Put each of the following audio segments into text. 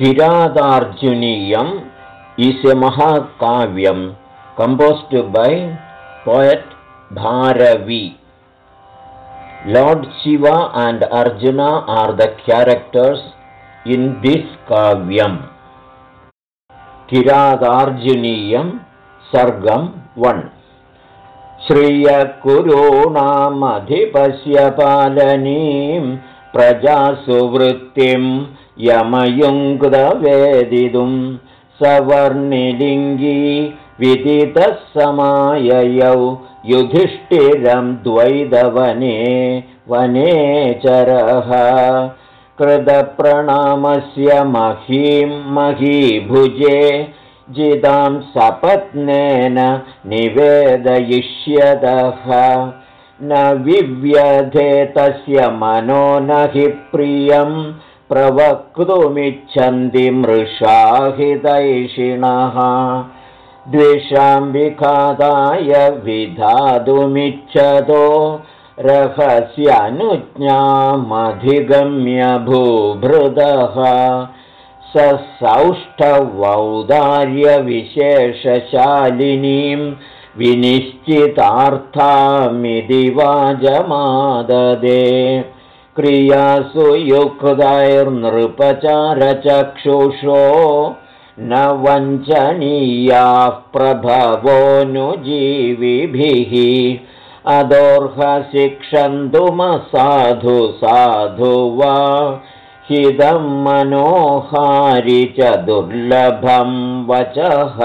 Kiratarjuniyam is a Mahakavyam composed by poet Bharavi. Lord Shiva and Arjuna are the characters in this Kavyam. Kiradarjuniyam Sargam 1 श्रियकुरूणामधिपश्य पालनीं प्रजासुवृत्तिं यमयुङ्गवेदितुं सवर्णिलिङ्गी विदितः समाययौ युधिष्ठिरं द्वैदवने वनेचरः कृतप्रणामस्य महीं महीभुजे जिदां सपत्नेन निवेदयिष्यतः। न विव्यधे तस्य मनो न हि प्रियं प्रवक्तुमिच्छन्ति मृषाहितैषिणः द्विषां विखादाय विधातुमिच्छतो रहस्यानुज्ञामधिगम्य भूभृदः। स सौष्ठवौदार्यविशेषशालिनीं विनिश्चितार्थामिति वाजमाददे क्रियासु युक्तैर्नृपचारचक्षुषो न वञ्चनीयाः प्रभवोऽनुजीविभिः। अदोर्हशिक्षन्तुमसाधु साधु वा हिदं मनोहारि च दुर्लभं वचः।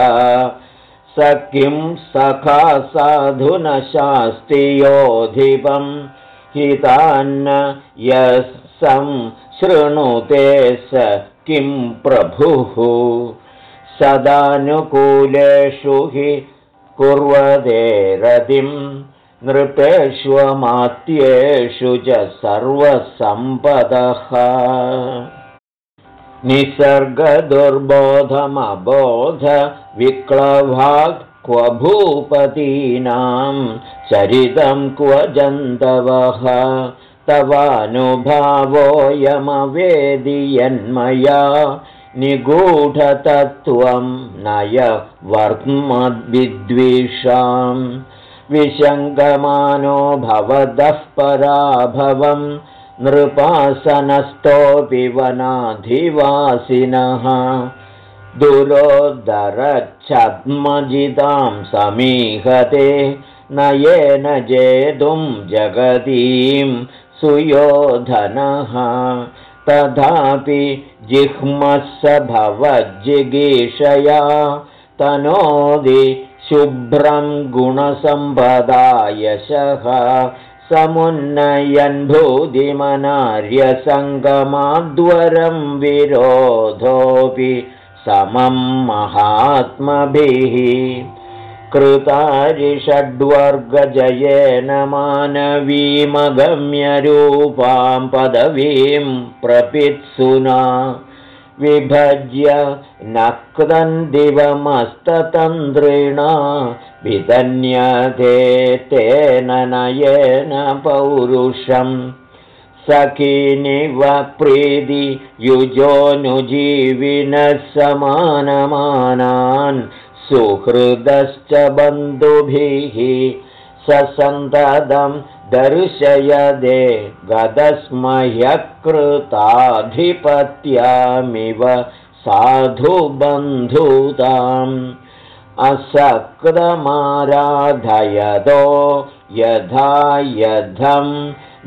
स किं सखा साधु न शास्तियोधिपं हितान्न यः शृणुते स किं प्रभुः। सदानुकूलेषु हि कुर्वदे रतिं नृपेष्वमात्येषु च सर्वसम्पदः। निसर्गदुर्बोधमबोधविक्लभात् क्व भूपतीनां चरितं क्व जन्तवः तवानुभावोऽयमवेदियन्मया निगूढतत्त्वं नय वर्त्मद्विद्विषां विशङ्गमानो भवदः पराभवं नृपासनस्थोऽपि वनाधिवासिनः दुरोदरच्छद्मजितां समीहते नयेन जेतुं जगतीं सुयोधनः। तथापि जिह्मः भवज्जिगीषया तनोदि शुभ्रं गुणसम्पदायशः समुन्नयन्भूतिमनार्यसङ्गमाद्वरं विरोधोऽपि समं महात्मभिः कृतारिषड्वर्गजयेन मानवीमगम्यरूपां पदवीं प्रपित्सुना विभज्य नक्तन्दिवमस्ततन्द्रिणा विधन्यते तेन नयेन पौरुषम् सखीनिव प्रीति युजोऽनुजीविनः समानमानान् सुहृदश्च बन्धुभिः ससन्तदं दर्शयदे गदस्मह्यकृताधिपत्यामिव साधुबन्धुताम् असकृतमाराधयदो यथा यथं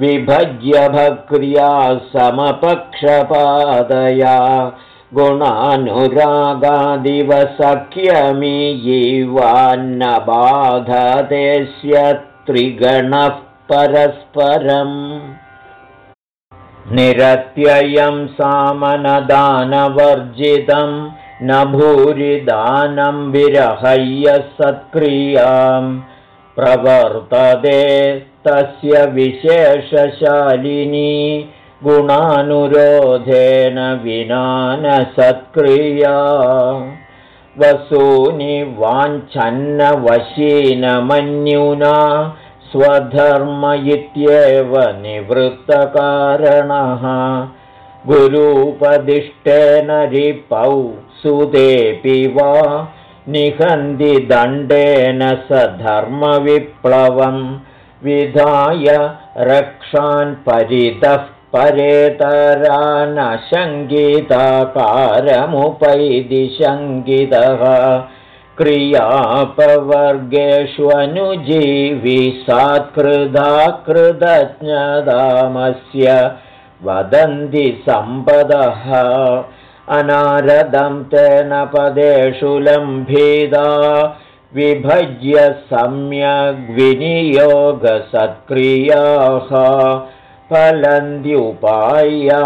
विभज्य भक्र्या समपक्षपादया गुणानुरागादिवसख्यमीयीवान्न बाधतेस्य त्रिगणः परस्परम्। निरत्ययं सामनदानवर्जितं न भूरिदानं विरहय्य सत्क्रियां प्रवर्तते तस्य विशेषशालिनी गुणानुरोधेन विना न सत्क्रिया। वसूनि वाञ्छन्नवशीनमन्युना स्वधर्म इत्येव निवृत्तकारणः। गुरूपदिष्टेन रिपौ सुतेऽपि वा निहन्ति दण्डेन स धर्मविप्लवं विधाय रक्षान् परितः परेतरा न शङ्किताकारमुपैति शङ्कितः क्रियापवर्गेष्वनुजीवि सात्कृदा कृतज्ञदामस्य वदन्ति सम्पदः। अनारदं तेन पदेषु लम्भिदा विभज्य सम्यग्विनियोगसत्क्रियाः फलन्त्युपाया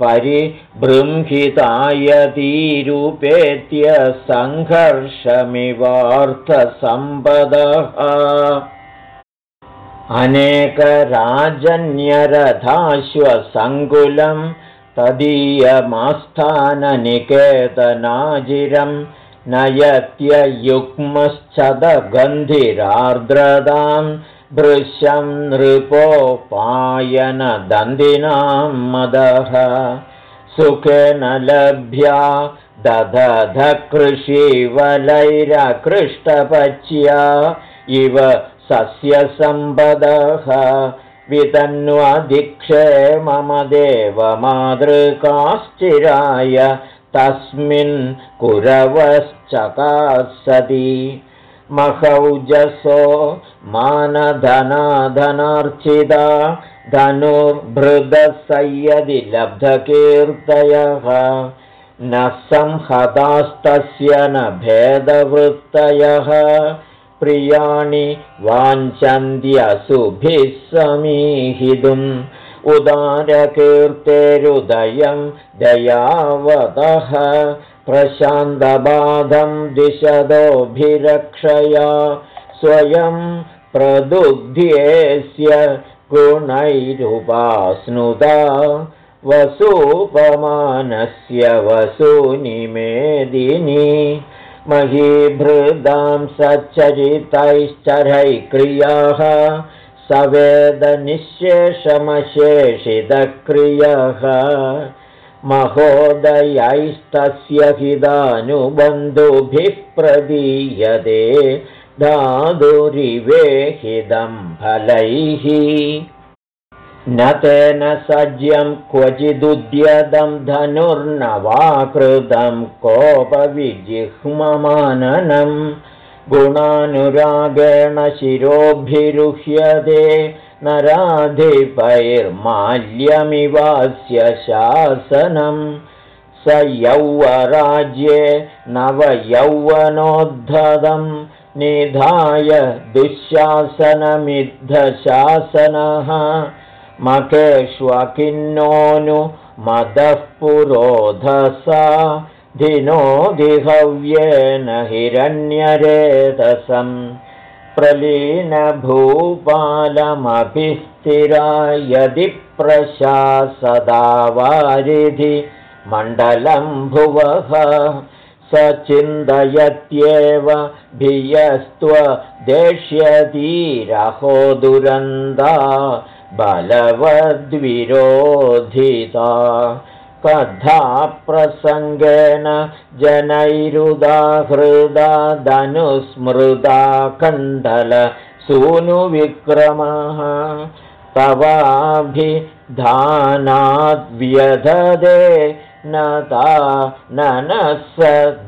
परिबृंहितायतीरूपेत्य सङ्घर्षमिवार्थसम्पदः अनेकराजन्यरथाश्वसङ्कुलं तदीयमास्थाननिकेतनाजिरं नयत्ययुग्मश्चदगन्धिरार्द्रदां भृशं नृपोपायनदन्दिनां मदः। सुखेन लभ्या दधकृषिवलैरकृष्टपच्या इव सस्यसम्पदः। वितन्वधिक्षे मम देवमातृकाश्चिराय तस्मिन् कुरवश्चकासति। महौजसो मानधनाधनार्चिता धनुर्भृदसय्यदि लब्धकीर्तयः। न संहतास्तस्य न भेदवृत्तयः। प्रियाणि वाञ्छन्त्यसुभिः समीहितुम् उदारकीर्तेरुदयं दयावतः प्रशान्तबाधं दिशदोभिरक्षया स्वयं प्रदुग्ध्येस्य गुणैरुपास्नुता वसूपमानस्य वसूनिमेदिनी महीभृदां सच्चरितैश्चरैक्रियाः सवेदनिःशेषमशेषितक्रियः। महोदयैस्तस्य हिदानुबन्धुभिः प्रदीयते धादुरिवेहिदं फलैः। न तेन सज्यं क्वचिदुद्यतं धनुर्नवाकृतं कोपविजिह्ममाननं गुणानुरागेण शिरोभिरुह्यते। नराधिपैर्माल्यमिवास्य शासनं स यौवराज्ये नवयौवनोद्धतं निधाय दुःशासनमिद्धशासनः। मखेष्वखिन्नोऽनु मदः पुरोधसा धिनोदिहव्येन हिरण्यरेतसं प्रलीनभूपालमपि स्थिरा यदि प्रशासदा वारिधि मण्डलं भुवः स चिन्तयत्येव भियस्त्वदेष्यतीरहो दुरन्दा बलवद्विरोधिता कथाप्रसङ्गेन जनैरुदाहृदा धनुस्मृदा कण्डलसूनुविक्रमः तवाभिधानाद्व्यधदे नता ननः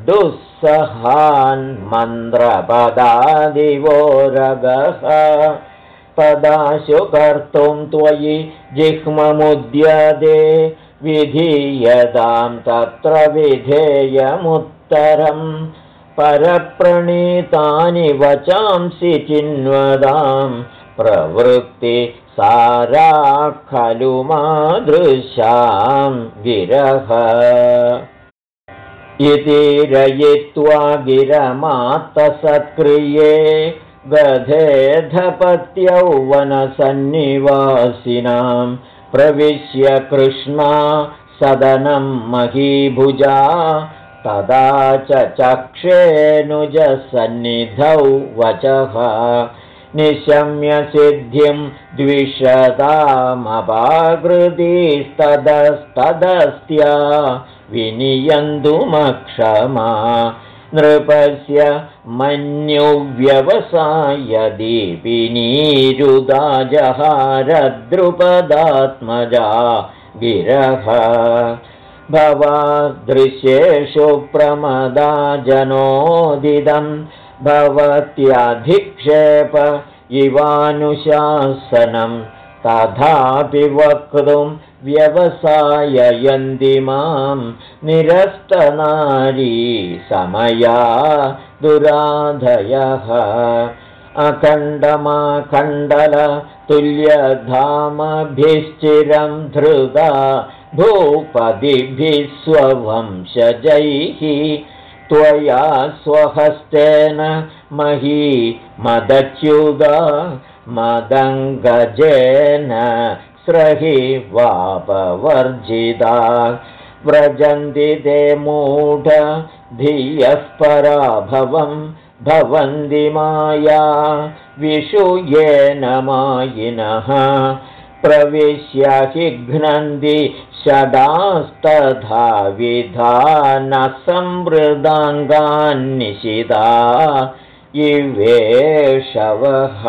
दुःसहान्मन्द्रपदादिवोरगः पदाशु कर्तुं त्वयि जिह्ममुद्यते विधीयतां तत्र विधेयमुत्तरं। परप्रणीतानि वचांसि चिन्वदां। प्रवृत्ति सारा खलु मादृशां गिरः। इति रयित्वा गिरमात्तसत्क्रिये वनसन्निवासिनां प्रविश्य कृष्णा सदनं महीभुजा तदा च चक्षेऽनुजसन्निधौ वचः। निशम्यसिद्धिं द्विषतामपाकृतिस्तदस्तदस्त्या विनियन्तुमक्षमा नृपस्य मन्युव्यवसायदीपिनीरुदाजहारद्रुपदात्मजा गिरः भवादृश्येषु प्रमदा जनोदिदं भवत्यधिक्षेप इवानुशासनं तथापि वक्तुं व्यवसाययन्ति मां निरस्तनारी समया दुराधयः। अखण्डमाखण्डलतुल्यधामभिश्चिरं धृता भूपदिभिः स्ववंशजैः। त्वया स्वहस्तेन मही मदच्युदा मदङ्गजेन स्रहि वापवर्जिता। व्रजन्ति ते मूढ धियः पराभवं भवन्ति माया। विषुयेन मायिनः प्रविश्य हि घ्नन्ति षडास्तथा विधानसंवृदाङ्गान्निशिता इवेशवः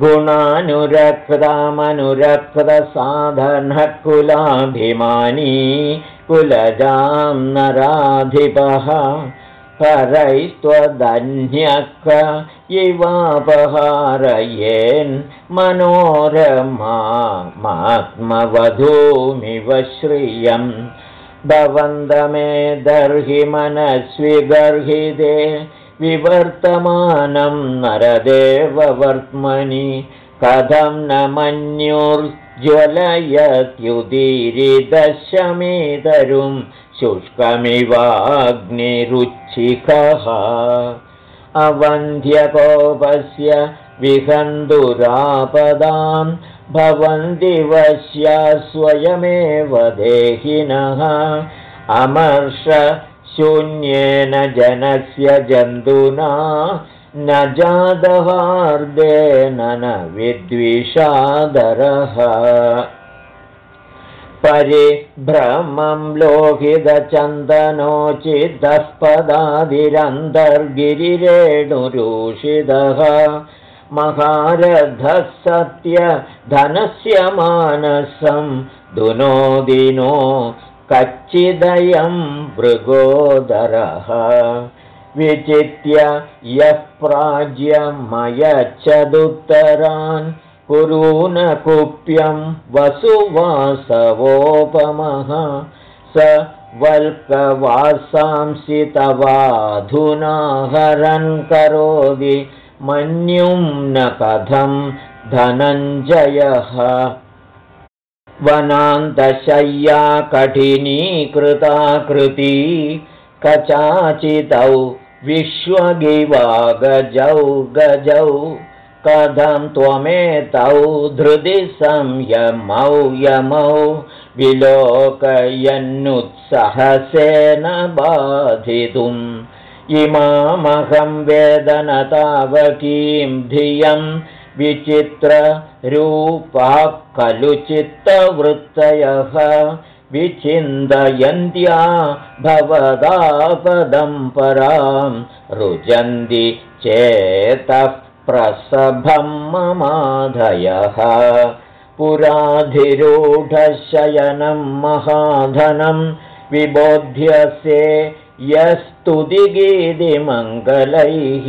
गुणानुरक्तामनुरक्तसाधनकुलाभिमानी कुलजां नराधिपः। परैस्त्वदन्यक इवापहारयेन्मनोरमात्मवधूमिव श्रियं भवन्तमे दर्हि मनस्विगर्हिदे विवर्तमानं नरदेववर्त्मनि कथं न मन्युर्ज्वलयत्युदीरिदशमेतरुं शुष्कमिवाग्निरुचिकः अवन्ध्यकोपस्य विहन्दुरापदां भवन्ति वश्या स्वयमेव देहिनः अमर्ष शून्येन जनस्य जन्तुना न जातहार्देन न विद्विषादरः। परिभ्रमं लोहितचन्दनोचितः पदादिरन्तर्गिरिरेणुरूषिदः महारथः सत्यधनस्य मानसं दुनोदिनो कच्चिदयं मृगोदरः विचित्य यः प्राज्यमयच्छदुत्तरान् कुरूनकुप्यं वसुवासवोपमः। स वल्कवासांसि तवाधुना हरन् करोति मन्युं न कथं धनञ्जयः वनान्तशय्या कठिनीकृताकृती कचाचितौ विश्वगिवागजौ गजौ कथं त्वमेतौ धृति संयमौ यमौ विलोकयन्नुत्सहसेन बाधितुम् इमामहं वेदनतावकीं धियं विचित्ररूपाः खलु चित्तवृत्तयः विचिन्तयन्त्या भवदापदं परां रुजन्ति चेतः प्रसभं ममाधयः। पुराधिरूढशयनं महाधनं विबोध्यसे यस्तुतिगीतिमङ्गलैः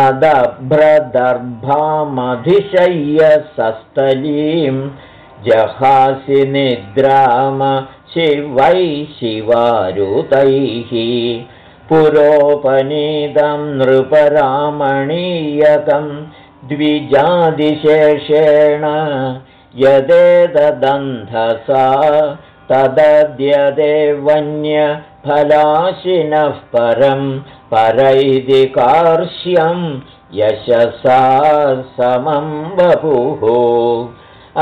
अदभ्रदर्भामधिशय्य सस्तलीं जहासि निद्राम शिवै शिवारुतैः पुरोपनीतं नृपरामणीयकं द्विजादिशेषेण यदेतदन्धसा तदद्यदे वन्यफलाशिनः परं परैति कार्श्यं यशसा समं वपुः।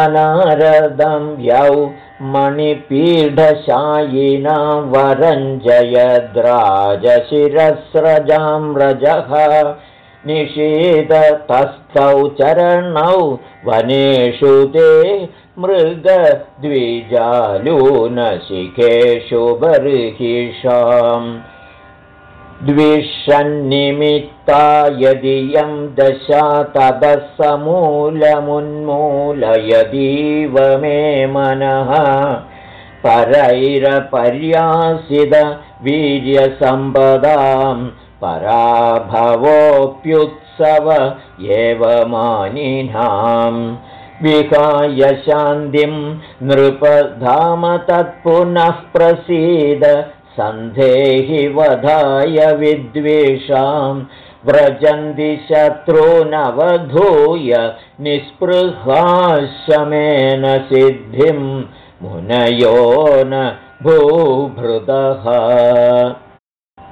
अनारदं यौ मणिपीठशायिना वरञ्जयद्राजशिरस्रजां रजः। निषेधतस्थौ चरणौ वनेषु ते मृगद्विजालूनशिखेषु बर्हिषाम्। द्विषन्निमित्ता यदियं दशा ततः समूलमुन्मूलयदीव मे मनः। परैरपर्यासितवीर्यसम्पदां पराभवोऽप्युत्सव एव मानिनां विहाय शान्तिं नृपधाम तत्पुनः प्रसीद सन्धेहि वधाय विद्वेषां व्रजन्ति शत्रूनवधूय निःस्पृहाशमेन सिद्धिं मुनयो न भूभृतः।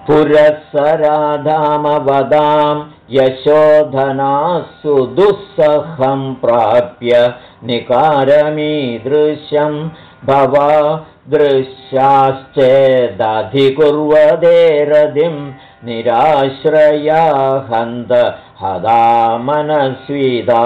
पुरःसराधामवदां यशोधनासु दुःसहं प्राप्य निकारमीदृशं भवा दृश्याश्चेदधिकुर्वदेरधिं निराश्रया हन्त हदा मनस्विदा।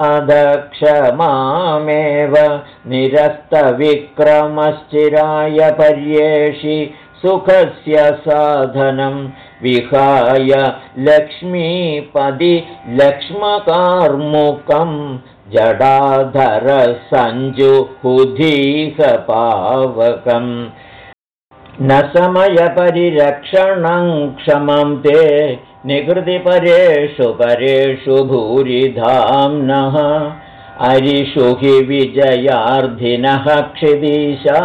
अधक्षमामेव निरस्तविक्रमश्चिराय पर्येषि सुखस्य साधनं विहाय लक्ष्मीपदि लक्ष्मकार्मुकम् जडाधरसञ्जुहुधीहपावकम् न समयपरिरक्षणं क्षमं ते निकृतिपरेषु परेषु भूरिधाम्नः। अरिषु हि विजयार्धिनः क्षिदीशा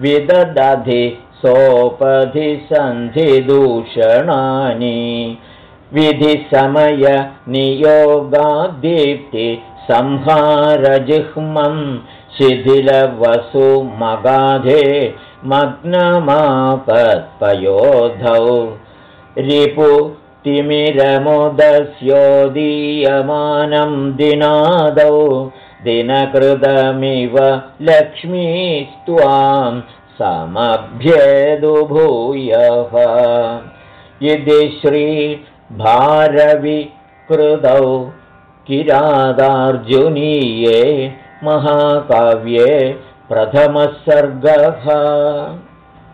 विदधि सोपधि सन्धिदूषणानि विधिसमयनियोगादीप्ति संहारजिह्मं शिथिलवसुमगाधे मग्नमापत्पयोधौ। रिपु तिमिरमुदस्योदीयमानं दिनादौ। दिनकृतमिव लक्ष्मीस्त्वां समभ्येदुभूयः। यदि श्रीभारविकृतौ किरादार्जुनीये महाकाव्ये प्रथमः सर्गः